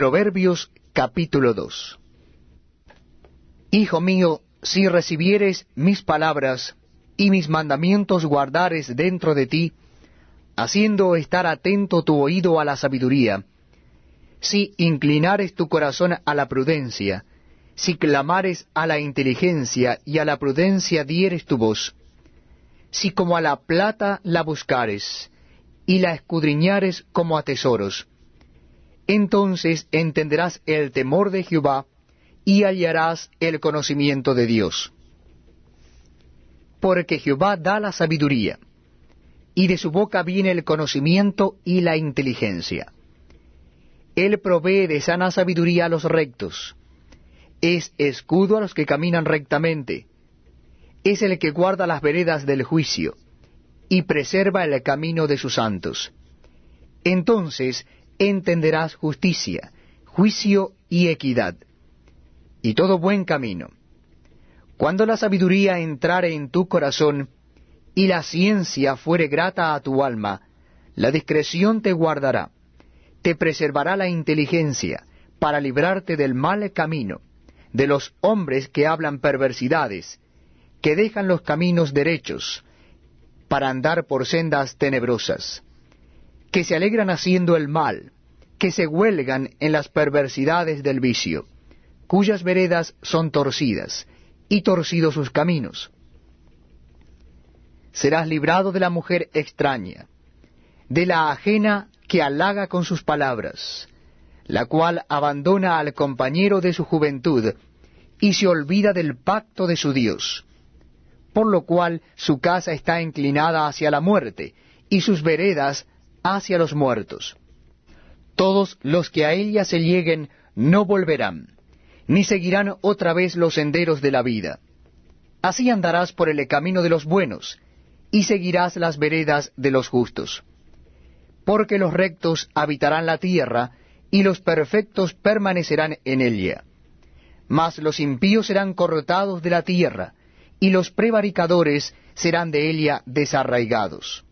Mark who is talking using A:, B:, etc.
A: Proverbios capítulo 2 Hijo mío, si recibieres mis palabras y mis mandamientos guardares dentro de ti, haciendo estar atento tu oído a la sabiduría, si inclinares tu corazón a la prudencia, si clamares a la inteligencia y a la prudencia dieres tu voz, si como a la plata la buscares, y la escudriñares como a tesoros, entonces entenderás el temor de Jehová, y hallarás el conocimiento de Dios. Porque Jehová da la sabiduría, y de su boca viene el conocimiento y la inteligencia. Él provee de sana sabiduría a los rectos, es escudo a los que caminan rectamente, es el que guarda las veredas del juicio, y preserva el camino de sus santos. Entonces entenderás justicia, juicio y equidad, y todo buen camino. Cuando la sabiduría entrare en tu corazón, y la ciencia fuere grata a tu alma, la discreción te guardará, te preservará la inteligencia, para librarte del mal camino, de los hombres que hablan perversidades, que dejan los caminos derechos, para andar por sendas tenebrosas, que se alegran haciendo el mal, que se huelgan en las perversidades del vicio, cuyas veredas son torcidas, y torcidos sus caminos. Serás librado de la mujer extraña, de la ajena que halaga con sus palabras, la cual abandona al compañero de su juventud y se olvida del pacto de su Dios, por lo cual su casa está inclinada hacia la muerte y sus veredas hacia los muertos. Todos los que a ella se lleguen no volverán, ni seguirán otra vez los senderos de la vida. Así andarás por el camino de los buenos, y seguirás las veredas de los justos porque los rectos habitarán la tierra, y los perfectos permanecerán en ella. Mas los impíos serán cortados de la tierra, y los prevaricadores serán de ella desarraigados.